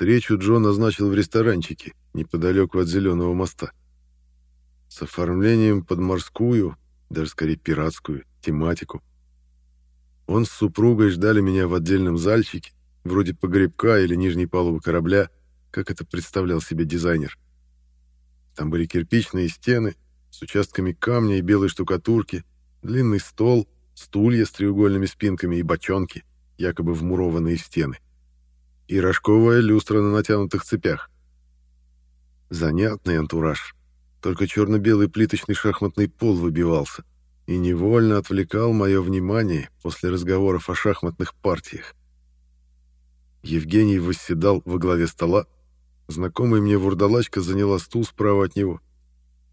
Встречу Джо назначил в ресторанчике, неподалеку от Зеленого моста. С оформлением под морскую, даже скорее пиратскую, тематику. Он с супругой ждали меня в отдельном зальчике, вроде погребка или нижней палубы корабля, как это представлял себе дизайнер. Там были кирпичные стены с участками камня и белой штукатурки, длинный стол, стулья с треугольными спинками и бочонки, якобы вмурованные в стены. И рожковая люстра на натянутых цепях. Занятный антураж. Только черно-белый плиточный шахматный пол выбивался и невольно отвлекал мое внимание после разговоров о шахматных партиях. Евгений восседал во главе стола. Знакомая мне вурдалачка заняла стул справа от него.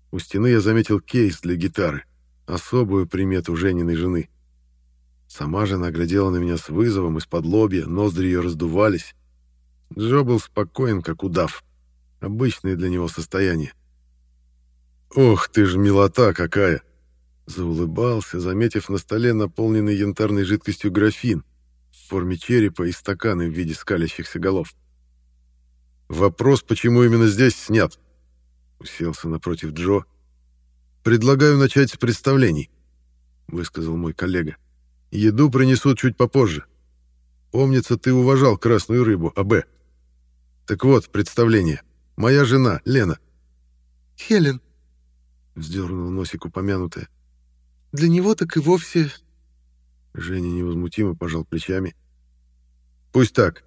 У стены я заметил кейс для гитары, особую примету Жениной жены. Сама жена глядела на меня с вызовом из-под лобья, ноздри ее раздувались. Джо был спокоен, как удав. Обычное для него состояние. «Ох, ты ж милота какая!» Заулыбался, заметив на столе наполненный янтарной жидкостью графин в форме черепа и стаканы в виде скалящихся голов. «Вопрос, почему именно здесь снят?» Уселся напротив Джо. «Предлагаю начать с представлений», — высказал мой коллега. «Еду принесут чуть попозже. Помнится, ты уважал красную рыбу, АБ. Так вот, представление. Моя жена, Лена». «Хелен», — вздернул носик упомянутая. Для него так и вовсе...» Женя невозмутимо пожал плечами. «Пусть так.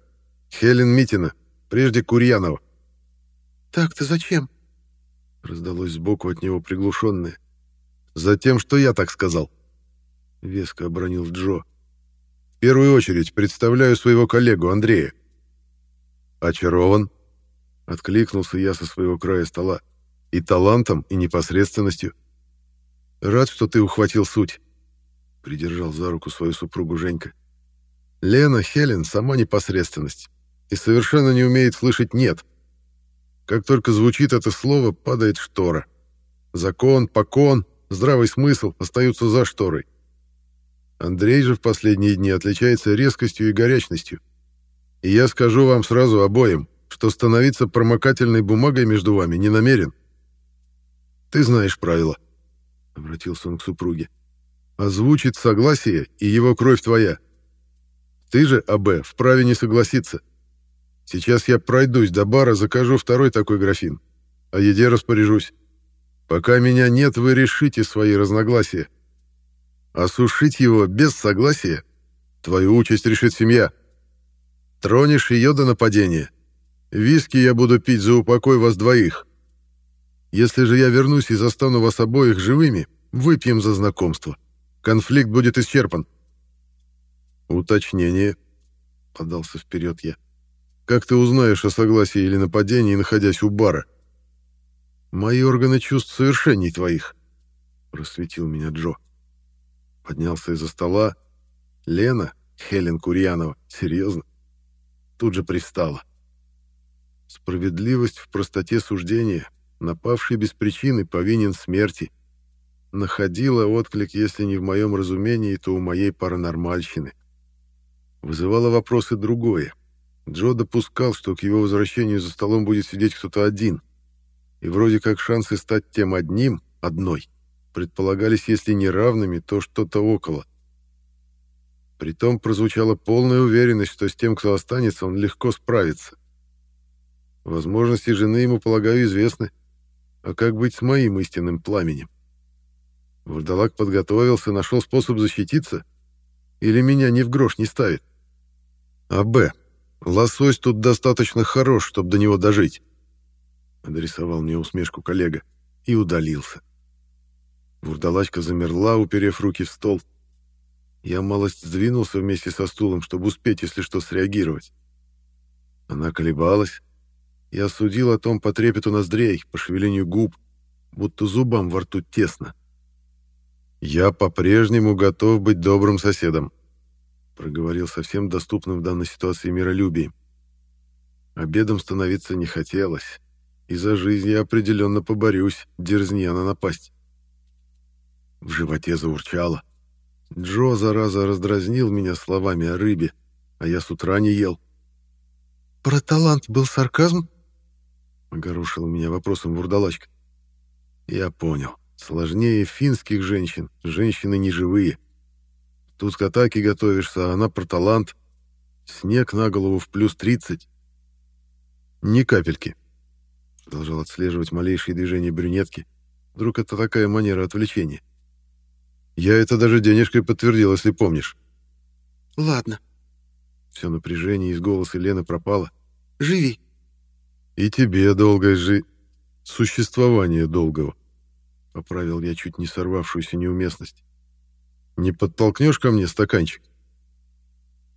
Хелен Митина, прежде Курьянова». «Так-то зачем?» Раздалось сбоку от него приглушенное. «Затем, что я так сказал», — веско обронил Джо. «В первую очередь представляю своего коллегу Андрея». «Очарован», — откликнулся я со своего края стола. «И талантом, и непосредственностью». Рад, что ты ухватил суть. Придержал за руку свою супругу Женька. Лена Хелен сама непосредственность и совершенно не умеет слышать «нет». Как только звучит это слово, падает штора. Закон, покон, здравый смысл остаются за шторой. Андрей же в последние дни отличается резкостью и горячностью. И я скажу вам сразу обоим, что становиться промокательной бумагой между вами не намерен. Ты знаешь правила. — обратился он к супруге. «Озвучит согласие, и его кровь твоя. Ты же, А.Б., вправе не согласиться. Сейчас я пройдусь до бара, закажу второй такой графин. О еде распоряжусь. Пока меня нет, вы решите свои разногласия. Осушить его без согласия — твою участь решит семья. Тронешь ее до нападения. Виски я буду пить за упокой вас двоих. Если же я вернусь и застану вас обоих живыми, выпьем за знакомство. Конфликт будет исчерпан. Уточнение. Подался вперед я. Как ты узнаешь о согласии или нападении, находясь у бара? Мои органы чувств совершенней твоих. Просветил меня Джо. Поднялся из-за стола. Лена, Хелен Курьянова, серьезно? Тут же пристала. Справедливость в простоте суждения — Напавший без причины повинен смерти. Находила отклик, если не в моем разумении, то у моей паранормальщины. Вызывало вопросы другое. Джо допускал, что к его возвращению за столом будет сидеть кто-то один. И вроде как шансы стать тем одним, одной, предполагались, если не равными, то что-то около. Притом прозвучала полная уверенность, что с тем, кто останется, он легко справится. Возможности жены ему, полагаю, известны. А как быть с моим истинным пламенем? Вурдалак подготовился, нашел способ защититься? Или меня ни в грош не ставит? А Б. Лосось тут достаточно хорош, чтобы до него дожить. Адресовал мне усмешку коллега и удалился. Вурдалачка замерла, уперев руки в стол. Я малость сдвинулся вместе со стулом, чтобы успеть, если что, среагировать. Она колебалась, я судил о том по трепету ноздрей, по шевелению губ, будто зубам во рту тесно. «Я по-прежнему готов быть добрым соседом», — проговорил совсем доступным в данной ситуации миролюбием. Обедом становиться не хотелось, и за жизнь я определенно поборюсь, дерзни она напасть. В животе заурчало. Джо, зараза, раздразнил меня словами о рыбе, а я с утра не ел. про талант был сарказм?» Огорошила меня вопросом вурдалачка. Я понял. Сложнее финских женщин. Женщины неживые. Тут к атаке готовишься, а она про талант. Снег на голову в плюс 30. Ни капельки. Продолжал отслеживать малейшие движения брюнетки. Вдруг это такая манера отвлечения. Я это даже денежкой подтвердил, если помнишь. «Ладно». Все напряжение из голоса Лены пропало. «Живи». «И тебе долгое жи... существование долгого», — поправил я чуть не сорвавшуюся неуместность. «Не подтолкнешь ко мне стаканчик?»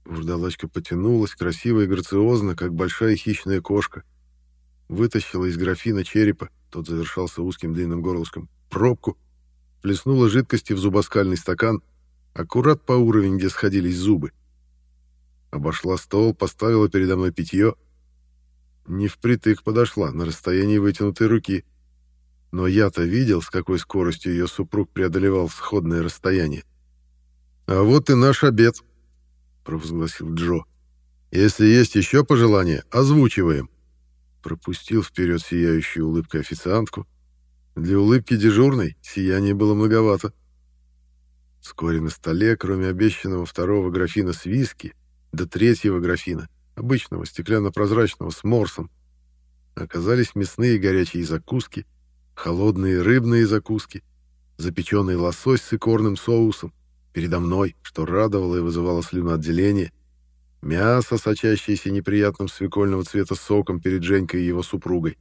Вурдалачка потянулась, красиво и грациозно, как большая хищная кошка. Вытащила из графина черепа, тот завершался узким длинным горлышком, пробку, плеснула жидкости в зубоскальный стакан, аккурат по уровень, где сходились зубы. Обошла стол, поставила передо мной питье. Не впритык подошла, на расстоянии вытянутой руки. Но я-то видел, с какой скоростью ее супруг преодолевал сходное расстояние. «А вот и наш обед», — провозгласил Джо. «Если есть еще пожелания, озвучиваем». Пропустил вперед сияющую улыбкой официантку. Для улыбки дежурной сияния было многовато. Вскоре на столе, кроме обещанного второго графина с виски, до третьего графина, обычного стеклянно-прозрачного с морсом, оказались мясные горячие закуски, холодные рыбные закуски, запеченный лосось с икорным соусом, передо мной, что радовало и вызывало слюноотделение, мясо, сочащееся неприятным свекольного цвета соком перед Женькой и его супругой.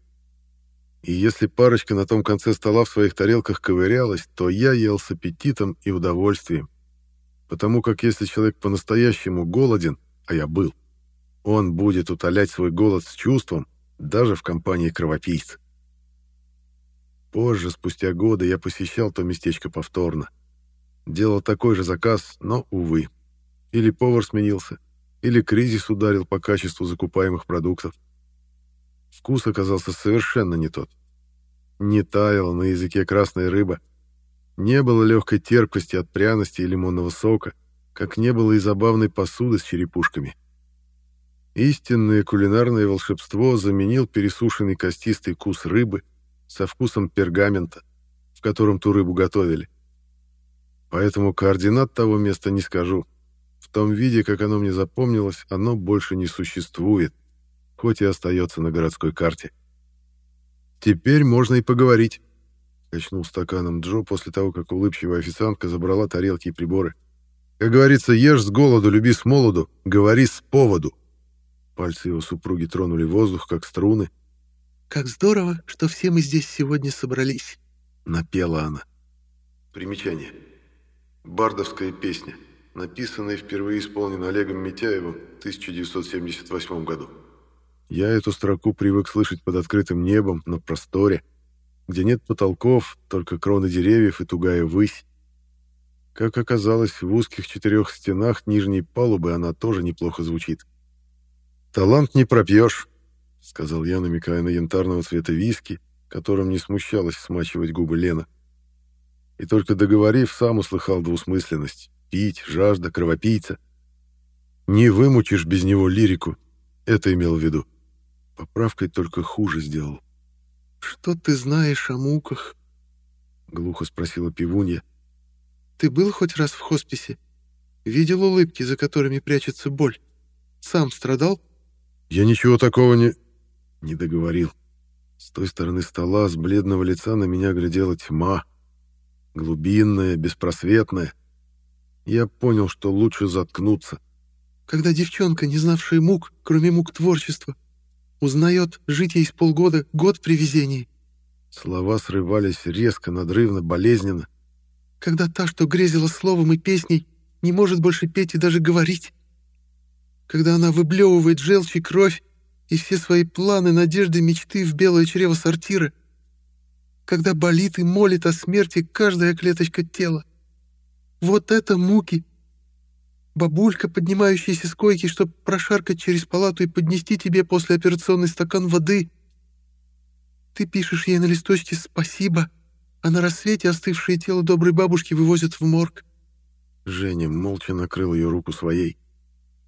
И если парочка на том конце стола в своих тарелках ковырялась, то я ел с аппетитом и удовольствием. Потому как если человек по-настоящему голоден, а я был, он будет утолять свой голод с чувством, даже в компании кровопийц. Позже, спустя годы, я посещал то местечко повторно. Делал такой же заказ, но, увы. Или повар сменился, или кризис ударил по качеству закупаемых продуктов. Вкус оказался совершенно не тот. Не таяла на языке красная рыба. Не было легкой терпкости от пряности и лимонного сока, как не было и забавной посуды с черепушками. Истинное кулинарное волшебство заменил пересушенный костистый кус рыбы со вкусом пергамента, в котором ту рыбу готовили. Поэтому координат того места не скажу. В том виде, как оно мне запомнилось, оно больше не существует, хоть и остается на городской карте. «Теперь можно и поговорить», — качнул стаканом Джо после того, как улыбчивая официантка забрала тарелки и приборы. «Как говорится, ешь с голоду, люби с молоду, говори с поводу». Пальцы его супруги тронули воздух, как струны. «Как здорово, что все мы здесь сегодня собрались», — напела она. Примечание. Бардовская песня, написанная и впервые исполнена Олегом Митяевым в 1978 году. Я эту строку привык слышать под открытым небом, на просторе, где нет потолков, только кроны деревьев и тугая высь. Как оказалось, в узких четырех стенах нижней палубы она тоже неплохо звучит. «Талант не пропьешь», — сказал я, намекая на янтарного цвета виски, которым не смущалась смачивать губы Лена и только договорив, сам услыхал двусмысленность. Пить, жажда, кровопийца. Не вымучишь без него лирику. Это имел в виду. Поправкой только хуже сделал. «Что ты знаешь о муках?» — глухо спросила пивунья. «Ты был хоть раз в хосписе? Видел улыбки, за которыми прячется боль? Сам страдал?» «Я ничего такого не...» Не договорил. С той стороны стола, с бледного лица на меня глядела тьма глубинная, беспросветная. Я понял, что лучше заткнуться. Когда девчонка, не знавшая мук, кроме мук творчества, узнает, жить ей с полгода, год при везении. Слова срывались резко, надрывно, болезненно. Когда та, что грезила словом и песней, не может больше петь и даже говорить. Когда она выблевывает желчь и кровь и все свои планы, надежды, мечты в белое чрево сортира — когда болит и молит о смерти каждая клеточка тела. Вот это муки! Бабулька, поднимающаяся с койки, чтобы прошаркать через палату и поднести тебе послеоперационный стакан воды. Ты пишешь ей на листочке «спасибо», а на рассвете остывшее тело доброй бабушки вывозят в морг. Женя молча накрыл ее руку своей.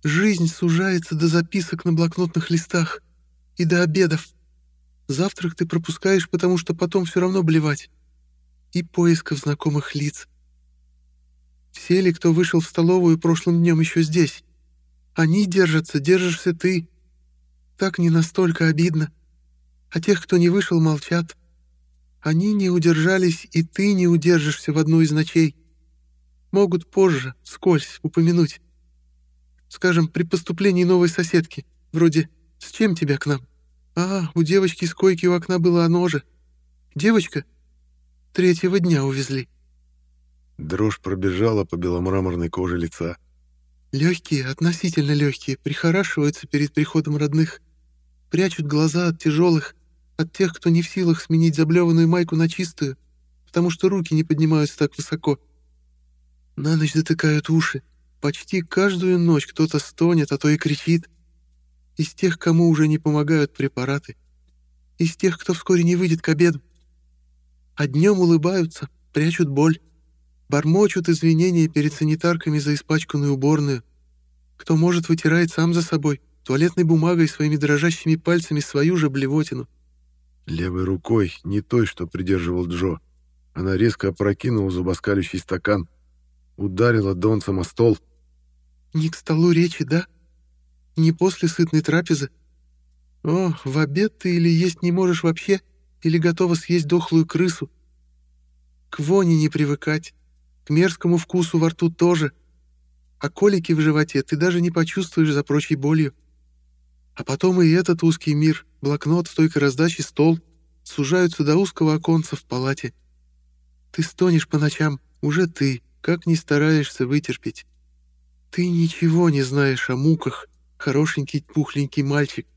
Жизнь сужается до записок на блокнотных листах и до обедов. Завтрак ты пропускаешь, потому что потом все равно блевать. И поисков знакомых лиц. Все ли, кто вышел в столовую прошлым днем, еще здесь? Они держатся, держишься ты. Так не настолько обидно. А тех, кто не вышел, молчат. Они не удержались, и ты не удержишься в одну из ночей. Могут позже, скользь, упомянуть. Скажем, при поступлении новой соседки. Вроде «С чем тебя к нам?» «А, у девочки с койки у окна было оно же. Девочка? Третьего дня увезли». Дрожь пробежала по беломраморной коже лица. Легкие, относительно легкие, прихорашиваются перед приходом родных. Прячут глаза от тяжелых, от тех, кто не в силах сменить заблеванную майку на чистую, потому что руки не поднимаются так высоко. На ночь затыкают уши, Почти каждую ночь кто-то стонет, а то и кричит. Из тех, кому уже не помогают препараты. Из тех, кто вскоре не выйдет к обеду. А днем улыбаются, прячут боль. Бормочут извинения перед санитарками за испачканную уборную. Кто может, вытирает сам за собой, туалетной бумагой своими дрожащими пальцами свою же блевотину. Левой рукой, не той, что придерживал Джо, она резко опрокинула зубоскалющий стакан, ударила донцем о стол — не к столу речи, да? Не после сытной трапезы? О, в обед ты или есть не можешь вообще, или готова съесть дохлую крысу. К воне не привыкать, к мерзкому вкусу во рту тоже. А колики в животе ты даже не почувствуешь за прочей болью. А потом и этот узкий мир, блокнот, стойка раздачи, стол, сужаются до узкого оконца в палате. Ты стонешь по ночам, уже ты, как не стараешься вытерпеть. Ты ничего не знаешь о муках, хорошенький пухленький мальчик.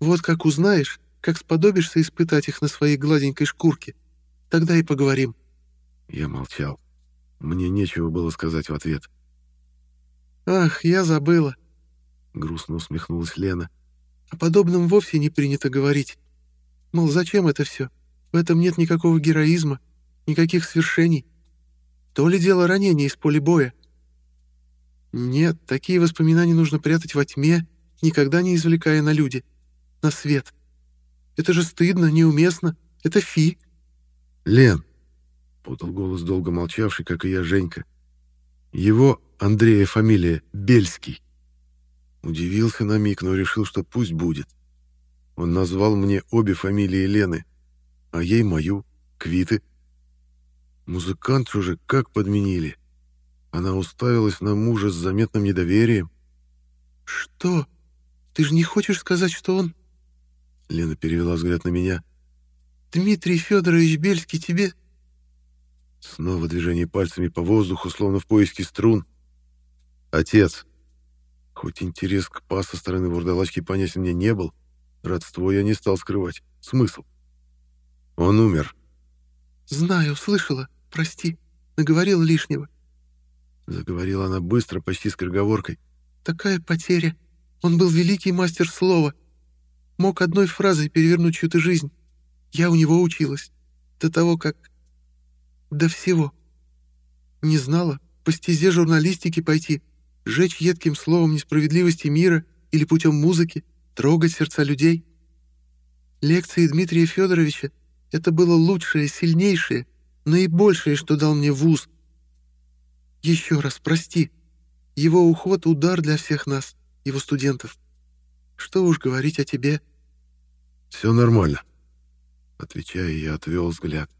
Вот как узнаешь, как сподобишься испытать их на своей гладенькой шкурке, тогда и поговорим». Я молчал. Мне нечего было сказать в ответ. «Ах, я забыла», — грустно усмехнулась Лена. «О подобном вовсе не принято говорить. Мол, зачем это все? В этом нет никакого героизма, никаких свершений. То ли дело ранения из поля боя, нет, такие воспоминания нужно прятать во тьме, никогда не извлекая на люди, на свет. Это же стыдно, неуместно, это фи. Лен, подал голос долго молчавший, как и я, Женька. Его, Андрея, фамилия Бельский. Удивился на миг, но решил, что пусть будет. Он назвал мне обе фамилии Лены, а ей мою, Квиты. Музыкант уже как подменили. Она уставилась на мужа с заметным недоверием. «Что? Ты же не хочешь сказать, что он...» Лена перевела взгляд на меня. «Дмитрий Федорович Бельский тебе...» Снова движение пальцами по воздуху, словно в поиске струн. «Отец!» Хоть интерес к па со стороны вурдалачки понятен мне не был, родство я не стал скрывать. Смысл? Он умер. «Знаю, слышала. Прости. Наговорил лишнего. — заговорила она быстро, почти с скороговоркой. «Такая потеря. Он был великий мастер слова. Мог одной фразой перевернуть чью-то жизнь. Я у него училась. До того, как... До всего. Не знала, по стезе журналистики пойти, жечь едким словом несправедливости мира или путем музыки, трогать сердца людей. Лекции Дмитрия Федоровича — это было лучшее, сильнейшее, наибольшее, что дал мне вуз — еще раз прости. Его уход — удар для всех нас, его студентов. Что уж говорить о тебе. Все нормально. Отвечая, я отвел взгляд.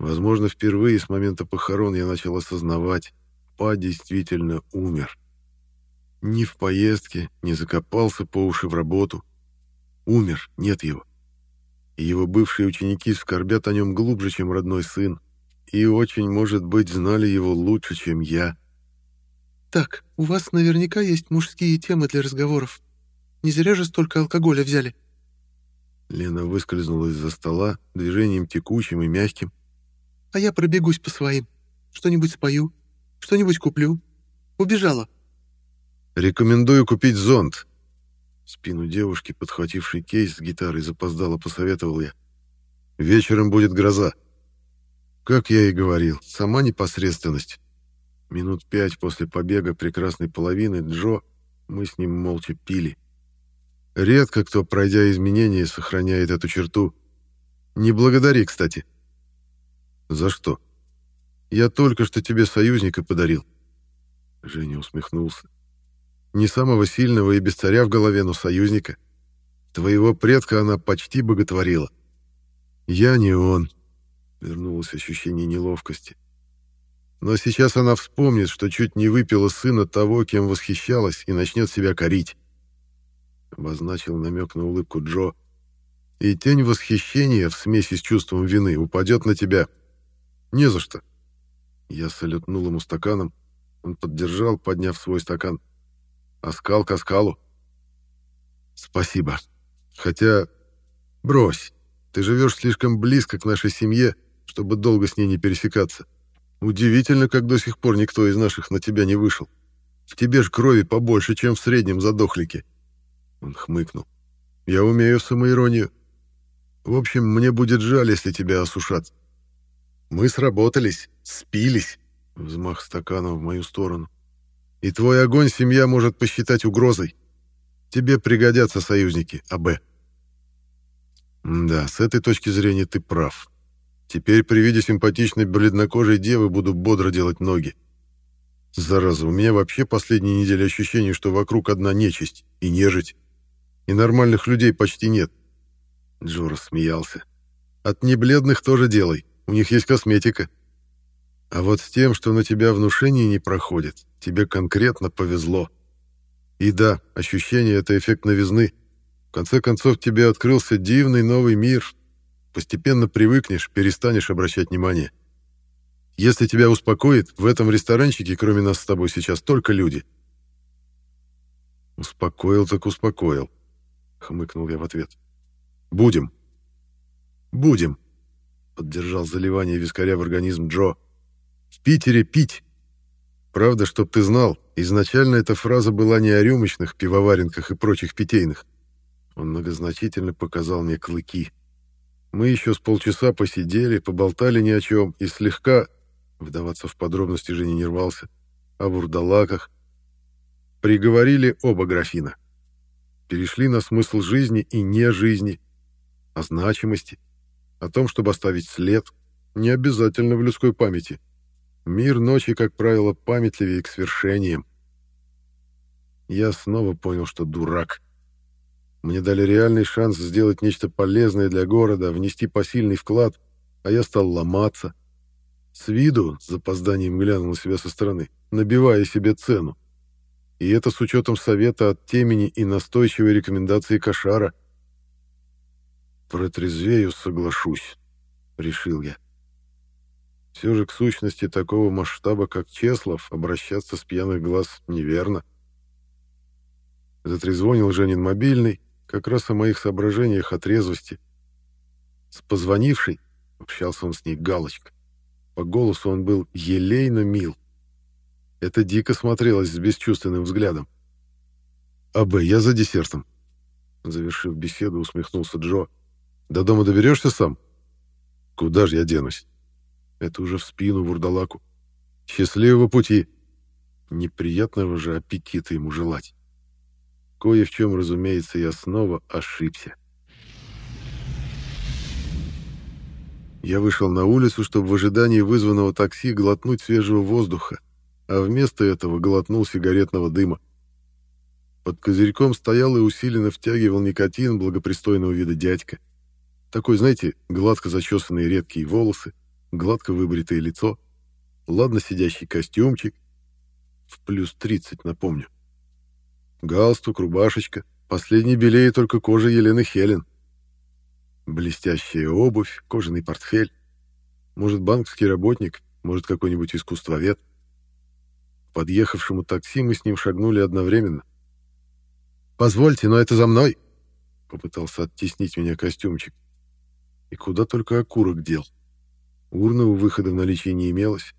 Возможно, впервые с момента похорон я начал осознавать, Па действительно умер. Ни в поездке, не закопался по уши в работу. Умер, нет его. И его бывшие ученики скорбят о нем глубже, чем родной сын и очень, может быть, знали его лучше, чем я. «Так, у вас наверняка есть мужские темы для разговоров. Не зря же столько алкоголя взяли». Лена выскользнула из-за стола движением текучим и мягким. «А я пробегусь по своим. Что-нибудь спою, что-нибудь куплю. Убежала». «Рекомендую купить зонт». Спину девушки, подхватившей кейс с гитарой, запоздало посоветовал я. «Вечером будет гроза». Как я и говорил, сама непосредственность. Минут пять после побега прекрасной половины Джо мы с ним молча пили. Редко кто, пройдя изменения, сохраняет эту черту. Не благодари, кстати. За что? Я только что тебе союзника подарил. Женя усмехнулся. Не самого сильного и без царя в голове, но союзника. Твоего предка она почти боготворила. Я не он. Вернулось ощущение неловкости. Но сейчас она вспомнит, что чуть не выпила сына того, кем восхищалась, и начнет себя корить. Обозначил намек на улыбку Джо. И тень восхищения в смеси с чувством вины упадет на тебя. Не за что. Я салютнул ему стаканом. Он поддержал, подняв свой стакан. Оскал к оскалу. Спасибо. Хотя... Брось. Ты живешь слишком близко к нашей семье, чтобы долго с ней не пересекаться. Удивительно, как до сих пор никто из наших на тебя не вышел. В тебе ж крови побольше, чем в среднем задохлике. Он хмыкнул. Я умею самоиронию. В общем, мне будет жаль, если тебя осушат. Мы сработались, спились. Взмах стакана в мою сторону. И твой огонь семья может посчитать угрозой. Тебе пригодятся союзники, АБ. Да, с этой точки зрения ты прав. Теперь при виде симпатичной бледнокожей девы буду бодро делать ноги. Зараза, у меня вообще последние недели ощущение, что вокруг одна нечисть и нежить. И нормальных людей почти нет. Джо смеялся. От небледных тоже делай, у них есть косметика. А вот с тем, что на тебя внушение не проходит, тебе конкретно повезло. И да, ощущение — это эффект новизны. В конце концов, тебе открылся дивный новый мир, Постепенно привыкнешь, перестанешь обращать внимание. Если тебя успокоит, в этом ресторанчике, кроме нас с тобой, сейчас только люди. Успокоил так успокоил, хмыкнул я в ответ. Будем. Будем, поддержал заливание вискаря в организм Джо. В Питере пить. Правда, чтоб ты знал, изначально эта фраза была не о рюмочных, пивоваренках и прочих питейных. Он многозначительно показал мне клыки. Мы еще с полчаса посидели, поболтали ни о чем и слегка, вдаваться в подробности Женя не рвался, о бурдалаках. Приговорили оба графина. Перешли на смысл жизни и не жизни, о значимости, о том, чтобы оставить след, не обязательно в людской памяти. Мир ночи, как правило, памятливее к свершениям. Я снова понял, что дурак. Мне дали реальный шанс сделать нечто полезное для города, внести посильный вклад, а я стал ломаться. С виду, с запозданием глянул на себя со стороны, набивая себе цену. И это с учетом совета от темени и настойчивой рекомендации Кошара. «Протрезвею, соглашусь», — решил я. Все же к сущности такого масштаба, как Чеслов, обращаться с пьяных глаз неверно. Затрезвонил Женин мобильный, как раз о моих соображениях о трезвости. С позвонившей общался он с ней галочка. По голосу он был елейно мил. Это дико смотрелось с бесчувственным взглядом. «АБ, я за десертом», — завершив беседу, усмехнулся Джо. «До дома доберешься сам?» «Куда же я денусь?» Это уже в спину вурдалаку. «Счастливого пути!» Неприятного же аппетита ему желать. Кое в чем, разумеется, я снова ошибся. Я вышел на улицу, чтобы в ожидании вызванного такси глотнуть свежего воздуха, а вместо этого глотнул сигаретного дыма. Под козырьком стоял и усиленно втягивал никотин благопристойного вида дядька. Такой, знаете, гладко зачесанные редкие волосы, гладко выбритое лицо, ладно сидящий костюмчик, в плюс 30, напомню. Галстук, рубашечка. Последний белее только кожа Елены Хелен. Блестящая обувь, кожаный портфель. Может, банковский работник, может, какой-нибудь искусствовед. Подъехавшему такси мы с ним шагнули одновременно. «Позвольте, но это за мной!» Попытался оттеснить меня костюмчик. И куда только окурок дел. Урны у выхода в наличии не имелось.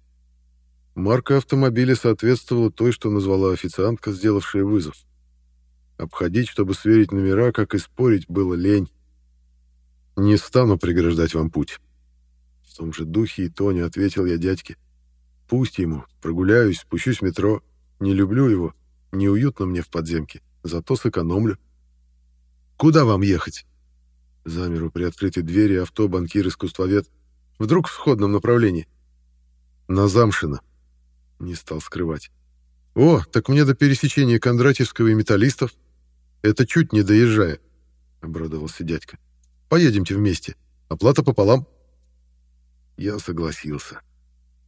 Марка автомобиля соответствовала той, что назвала официантка, сделавшая вызов. Обходить, чтобы сверить номера, как и спорить, было лень. Не стану преграждать вам путь. В том же духе и тоне ответил я дядьке. Пусть ему, прогуляюсь, спущусь в метро. Не люблю его, неуютно мне в подземке, зато сэкономлю. Куда вам ехать? Замер у приоткрытой двери авто банкир-искусствовед. Вдруг в сходном направлении. На Замшино. Не стал скрывать. О, так мне до пересечения Кондратьевского и Металлистов. Это чуть не доезжая, обрадовался дядька. Поедемте вместе. Оплата пополам. Я согласился.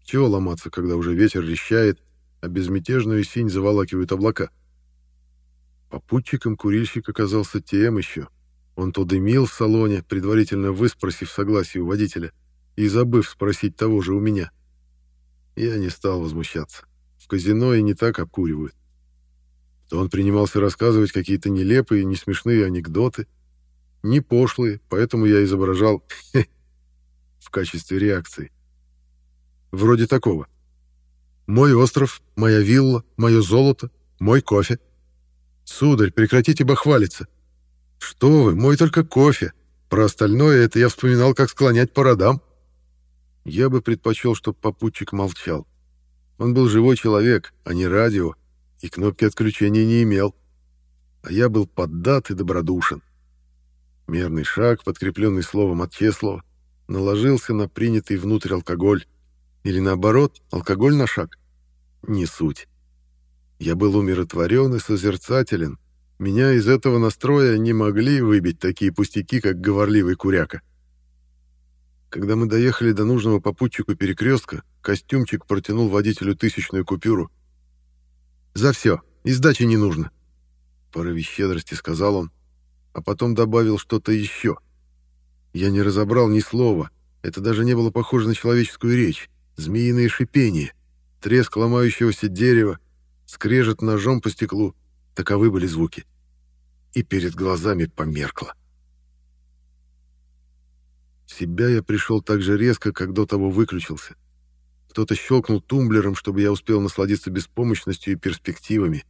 Чего ломаться, когда уже ветер рещает, а безмятежную синь заволакивают облака? Попутчиком курильщик оказался тем еще. Он то дымил в салоне, предварительно выспросив согласие у водителя, и забыв спросить того же у меня. Я не стал возмущаться. В казино и не так обкуривают. То он принимался рассказывать какие-то нелепые, не смешные анекдоты, не пошлые, поэтому я изображал в качестве реакции. Вроде такого. «Мой остров, моя вилла, мое золото, мой кофе. Сударь, прекратите бахвалиться. Что вы, мой только кофе. Про остальное это я вспоминал, как склонять по родам». Я бы предпочел, чтобы попутчик молчал. Он был живой человек, а не радио, и кнопки отключения не имел. А я был поддат и добродушен. Мерный шаг, подкрепленный словом от Чеслова, наложился на принятый внутрь алкоголь. Или наоборот, алкоголь на шаг. Не суть. Я был умиротворен и созерцателен. Меня из этого настроя не могли выбить такие пустяки, как говорливый куряка. Когда мы доехали до нужного попутчику перекрестка, костюмчик протянул водителю тысячную купюру. «За все, и сдачи не нужно», — порыве щедрости сказал он, а потом добавил что-то еще. Я не разобрал ни слова, это даже не было похоже на человеческую речь. Змеиное шипение, треск ломающегося дерева, скрежет ножом по стеклу — таковы были звуки. И перед глазами померкло. В себя я пришел так же резко, как до того выключился. Кто-то щелкнул тумблером, чтобы я успел насладиться беспомощностью и перспективами.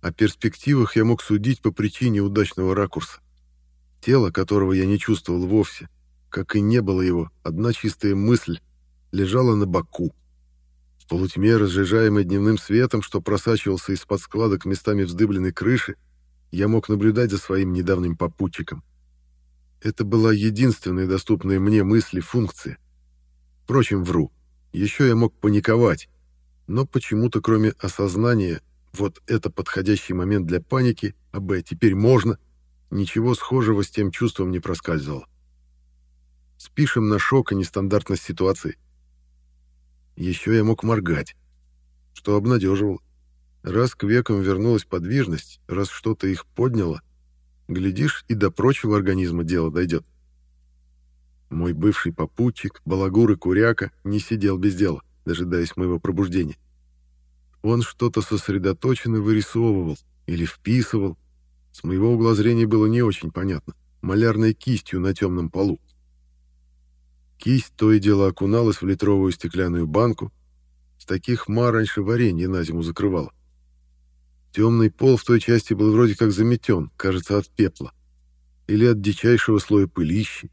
О перспективах я мог судить по причине удачного ракурса. Тело, которого я не чувствовал вовсе, как и не было его, одна чистая мысль, лежала на боку. В полутьме, разжижаемой дневным светом, что просачивался из-под складок местами вздыбленной крыши, я мог наблюдать за своим недавним попутчиком. Это была единственная доступная мне мысль и функция. Впрочем, вру. Еще я мог паниковать, но почему-то кроме осознания «вот это подходящий момент для паники», а «б» теперь можно, ничего схожего с тем чувством не проскальзывало. Спишем на шок и нестандартность ситуации. Еще я мог моргать, что обнадеживало. Раз к векам вернулась подвижность, раз что-то их подняло, глядишь, и до прочего организма дело дойдет. Мой бывший попутчик, балагур и куряка не сидел без дела, дожидаясь моего пробуждения. Он что-то сосредоточенно вырисовывал или вписывал. С моего угла зрения было не очень понятно. Малярной кистью на темном полу. Кисть то и дело окуналась в литровую стеклянную банку. В таких ма раньше варенье на зиму закрывала. Темный пол в той части был вроде как заметен, кажется, от пепла. Или от дичайшего слоя пылищи.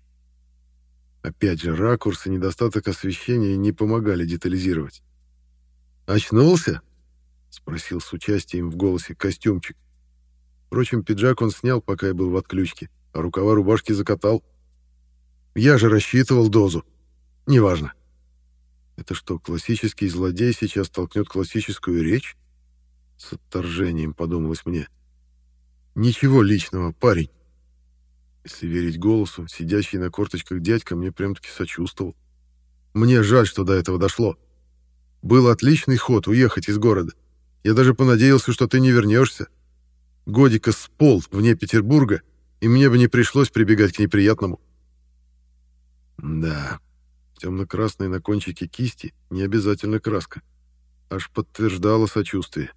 Опять же, ракурс и недостаток освещения не помогали детализировать. «Очнулся?» — спросил с участием в голосе костюмчик. Впрочем, пиджак он снял, пока я был в отключке, а рукава рубашки закатал. Я же рассчитывал дозу. Неважно. Это что, классический злодей сейчас толкнет классическую речь? С отторжением подумалось мне. Ничего личного, парень. Если верить голосу, сидящий на корточках дядька мне прям-таки сочувствовал. Мне жаль, что до этого дошло. Был отличный ход уехать из города. Я даже понадеялся, что ты не вернешься. Годика с пол вне Петербурга, и мне бы не пришлось прибегать к неприятному. Да, темно-красный на кончике кисти не обязательно краска. Аж подтверждала сочувствие.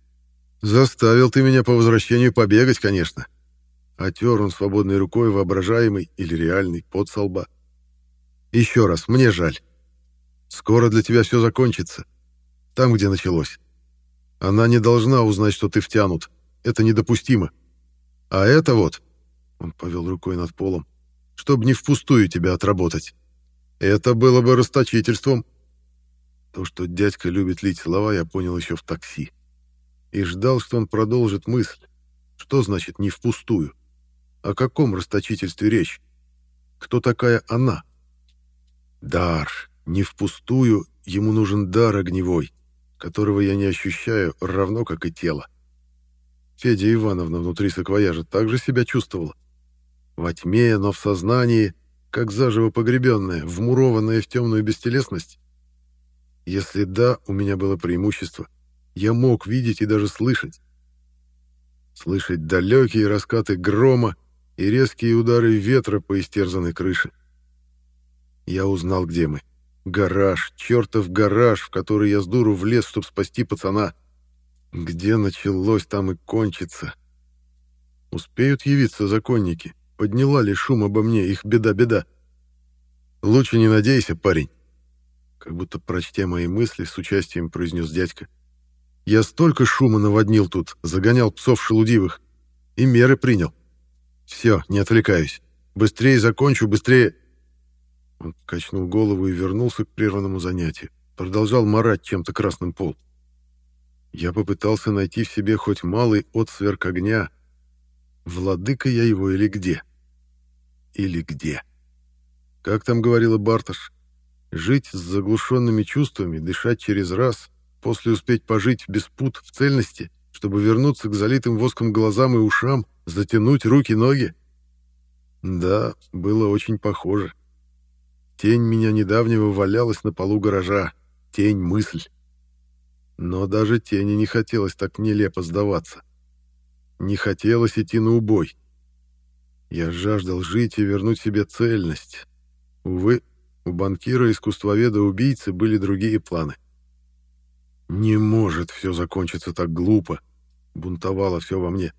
Заставил ты меня по возвращению побегать, конечно. Отер он свободной рукой воображаемый или реальный под со лба. Еще раз, мне жаль. Скоро для тебя все закончится. Там, где началось. Она не должна узнать, что ты втянут. Это недопустимо. А это вот... Он повел рукой над полом. Чтобы не впустую тебя отработать. Это было бы расточительством. То, что дядька любит лить слова, я понял еще в такси. И ждал, что он продолжит мысль. Что значит «не впустую»? О каком расточительстве речь? Кто такая она? Дар. Не впустую, ему нужен дар огневой, которого я не ощущаю, равно как и тело. Федя Ивановна внутри саквояжа также себя чувствовала. Во тьме, но в сознании, как заживо погребенная, вмурованная в темную бестелесность. Если да, у меня было преимущество. Я мог видеть и даже слышать. Слышать далекие раскаты грома и резкие удары ветра по истерзанной крыше. Я узнал, где мы. Гараж, чертов гараж, в который я с дуру влез, чтобы спасти пацана. Где началось, там и кончится. Успеют явиться законники. Подняла ли шум обо мне, их беда-беда. Лучше не надейся, парень. Как будто прочтя мои мысли, с участием произнес дядька. Я столько шума наводнил тут, загонял псов шелудивых. И меры принял. Все, не отвлекаюсь. Быстрее закончу, быстрее... Он качнул голову и вернулся к прерванному занятию. Продолжал марать чем-то красным пол. Я попытался найти в себе хоть малый отсверк огня. Владыка я его или где? Или где? Как там говорила Барташ? Жить с заглушенными чувствами, дышать через раз, после успеть пожить без пут в цельности, чтобы вернуться к залитым воском глазам и ушам, затянуть руки-ноги? Да, было очень похоже. Тень меня недавнего валялась на полу гаража. Тень-мысль. Но даже тени не хотелось так нелепо сдаваться. Не хотелось идти на убой. Я жаждал жить и вернуть себе цельность. Увы, у банкира-искусствоведа-убийцы были другие планы. «Не может все закончиться так глупо», — бунтовало все во мне.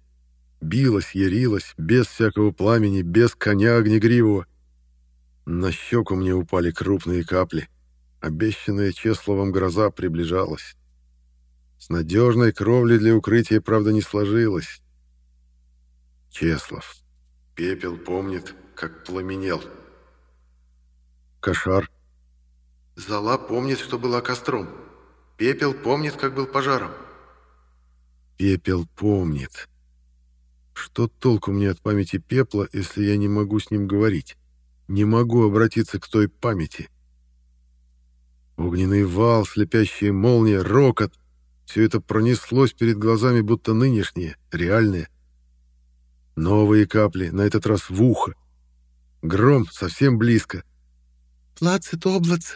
Билось, ярилось, без всякого пламени, без коня огнегривого. На щеку мне упали крупные капли. Обещанная Чесловым гроза приближалась. С надежной кровлей для укрытия, правда, не сложилось. Чеслов. Пепел помнит, как пламенел. Кошар. Зала помнит, что была костром. Пепел помнит, как был пожаром. Пепел помнит. Что толку мне от памяти пепла, если я не могу с ним говорить? Не могу обратиться к той памяти. Огненный вал, слепящая молния, рокот — все это пронеслось перед глазами, будто нынешнее, реальное. Новые капли, на этот раз в ухо. Гром совсем близко. «Плацет облац!»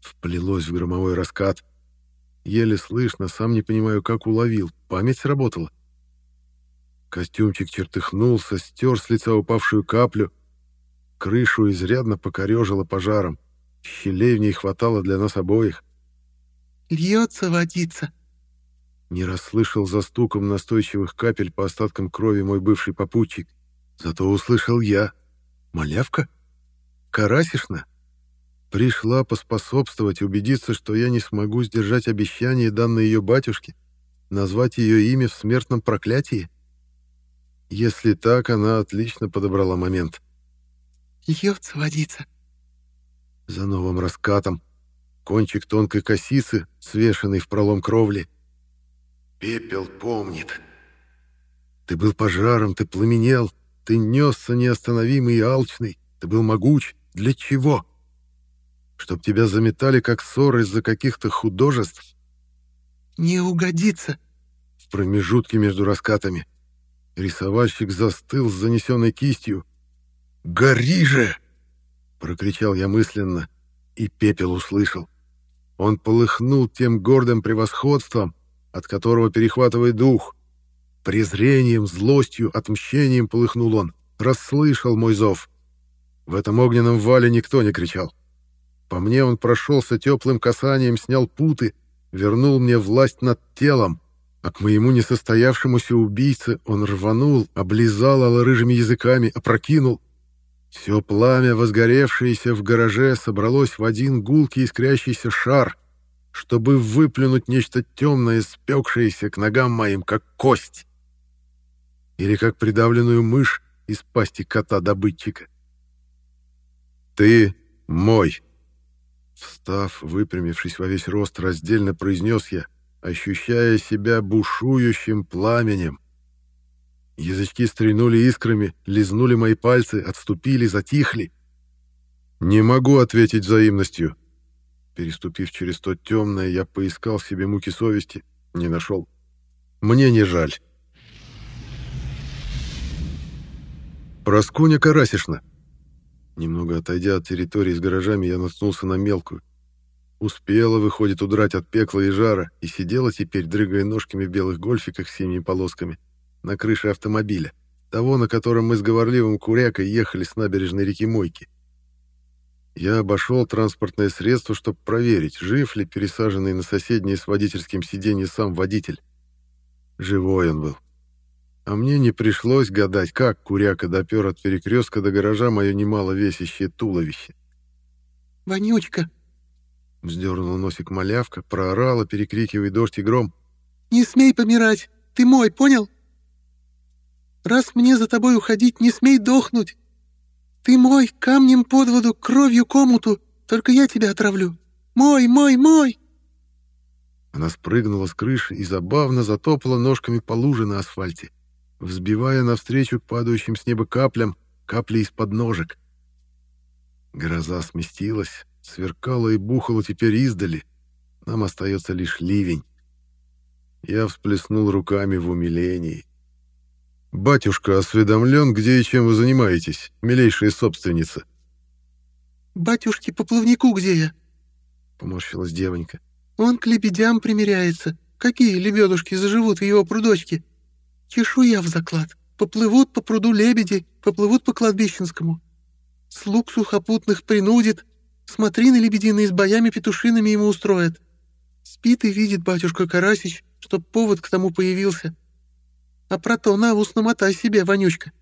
Вплелось в громовой раскат. Еле слышно, сам не понимаю, как уловил. Память сработала. Костюмчик чертыхнулся, стер с лица упавшую каплю, Крышу изрядно покорежило пожаром. Щелей в ней хватало для нас обоих. «Льется водица!» Не расслышал за стуком настойчивых капель по остаткам крови мой бывший попутчик. Зато услышал я. «Малявка? Карасишна?» Пришла поспособствовать, убедиться, что я не смогу сдержать обещание, данное ее батюшке, назвать ее имя в смертном проклятии? Если так, она отлично подобрала момент. Льется водица. За новым раскатом. Кончик тонкой косицы, свешенный в пролом кровли. Пепел помнит. Ты был пожаром, ты пламенел, ты несся неостановимый и алчный, ты был могуч. Для чего? Чтоб тебя заметали, как ссоры из-за каких-то художеств? Не угодится. В промежутке между раскатами. Рисовальщик застыл с занесенной кистью, «Гори же!» — прокричал я мысленно, и пепел услышал. Он полыхнул тем гордым превосходством, от которого перехватывает дух. Презрением, злостью, отмщением полыхнул он, расслышал мой зов. В этом огненном вале никто не кричал. По мне он прошелся теплым касанием, снял путы, вернул мне власть над телом, а к моему несостоявшемуся убийце он рванул, облизал алорыжими языками, опрокинул, все пламя, возгоревшееся в гараже, собралось в один гулкий искрящийся шар, чтобы выплюнуть нечто темное, спекшееся к ногам моим, как кость. Или как придавленную мышь из пасти кота-добытчика. «Ты мой!» Встав, выпрямившись во весь рост, раздельно произнес я, ощущая себя бушующим пламенем. Язычки стрельнули искрами, лизнули мои пальцы, отступили, затихли. «Не могу ответить взаимностью». Переступив через то темное, я поискал себе муки совести, не нашел. «Мне не жаль». «Проскуня Карасишна». Немного отойдя от территории с гаражами, я наткнулся на мелкую. Успела, выходит, удрать от пекла и жара, и сидела теперь, дрыгая ножками в белых гольфиках с синими полосками, на крыше автомобиля, того, на котором мы с говорливым Курякой ехали с набережной реки Мойки. Я обошел транспортное средство, чтобы проверить, жив ли пересаженный на соседнее с водительским сиденье сам водитель. Живой он был. А мне не пришлось гадать, как Куряка допер от перекрестка до гаража мое немало весящее туловище. «Вонючка!» Вздернула носик малявка, проорала, перекрикивая дождь и гром. «Не смей помирать! Ты мой, понял? Раз мне за тобой уходить, не смей дохнуть! Ты мой, камнем под воду, кровью комуту, только я тебя отравлю. Мой, мой, мой!» Она спрыгнула с крыши и забавно затопала ножками по луже на асфальте, взбивая навстречу падающим с неба каплям капли из-под ножек. Гроза сместилась, сверкала и бухала теперь издали. Нам остается лишь ливень. Я всплеснул руками в умилении. «Батюшка осведомлен, где и чем вы занимаетесь, милейшая собственница». «Батюшки, по плавнику где я?» — поморщилась девонька. «Он к лебедям примеряется. Какие лебедушки заживут в его прудочке? Чешуя в заклад. Поплывут по пруду лебеди, поплывут по кладбищенскому. Слуг сухопутных принудит. Смотри на лебединые с боями петушиными ему устроят. Спит и видит батюшка Карасич, чтоб повод к тому появился. А про то на ус намотай себе, вонючка.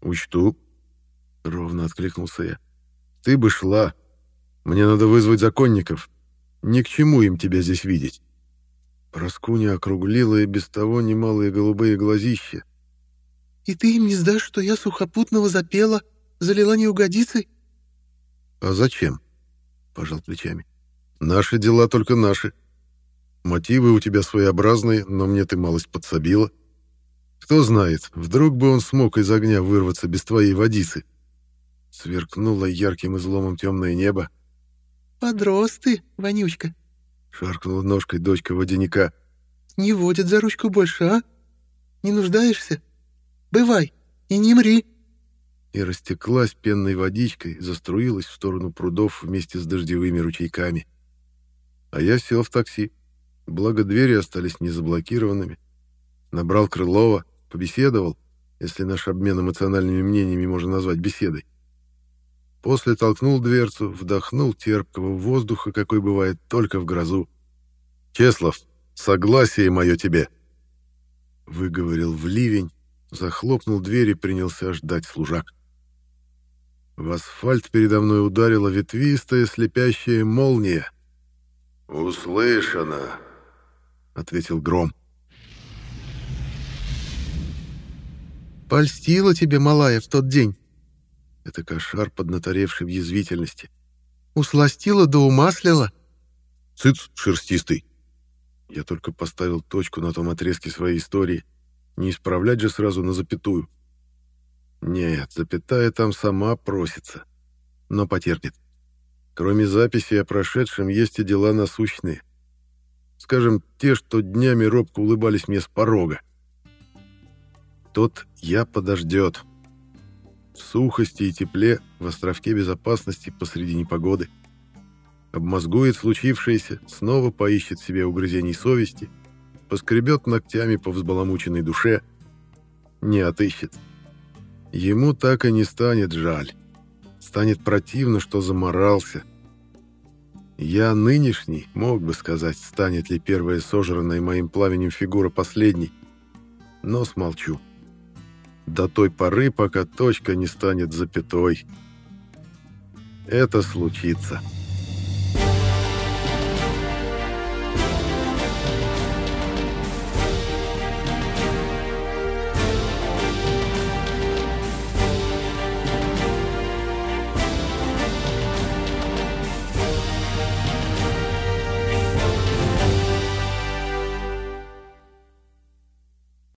«Учту», — ровно откликнулся я. «Ты бы шла. Мне надо вызвать законников. Ни к чему им тебя здесь видеть». Проскуня округлила и без того немалые голубые глазища. «И ты им не сдашь, что я сухопутного запела, залила неугодицей?» «А зачем?» — пожал плечами. «Наши дела только наши. Мотивы у тебя своеобразные, но мне ты малость подсобила. Кто знает, вдруг бы он смог из огня вырваться без твоей водицы. Сверкнуло ярким изломом темное небо. «Подрос ты, вонючка!» — шаркнула ножкой дочка водяника. «Не водят за ручку больше, а? Не нуждаешься? Бывай и не мри!» И растеклась пенной водичкой, заструилась в сторону прудов вместе с дождевыми ручейками. А я сел в такси. Благо двери остались незаблокированными. Набрал Крылова, побеседовал, если наш обмен эмоциональными мнениями можно назвать беседой. После толкнул дверцу, вдохнул терпкого воздуха, какой бывает только в грозу. «Чеслов, согласие мое тебе!» Выговорил в ливень, захлопнул дверь и принялся ждать служак. В асфальт передо мной ударила ветвистая слепящая молния. «Услышано!» — ответил гром. Польстила тебе, малая, в тот день. Это кошар, поднаторевший в язвительности. Усластила да умаслила. Цыц, шерстистый. Я только поставил точку на том отрезке своей истории. Не исправлять же сразу на запятую. Нет, запятая там сама просится. Но потерпит. Кроме записи о прошедшем, есть и дела насущные. Скажем, те, что днями робко улыбались мне с порога. Тот «я подождет». В сухости и тепле, в островке безопасности посреди непогоды. Обмозгует случившееся, снова поищет себе угрызений совести, поскребет ногтями по взбаламученной душе. Не отыщет. Ему так и не станет жаль. Станет противно, что заморался. Я нынешний, мог бы сказать, станет ли первая сожранная моим пламенем фигура последней. Но смолчу до той поры, пока точка не станет запятой. Это случится.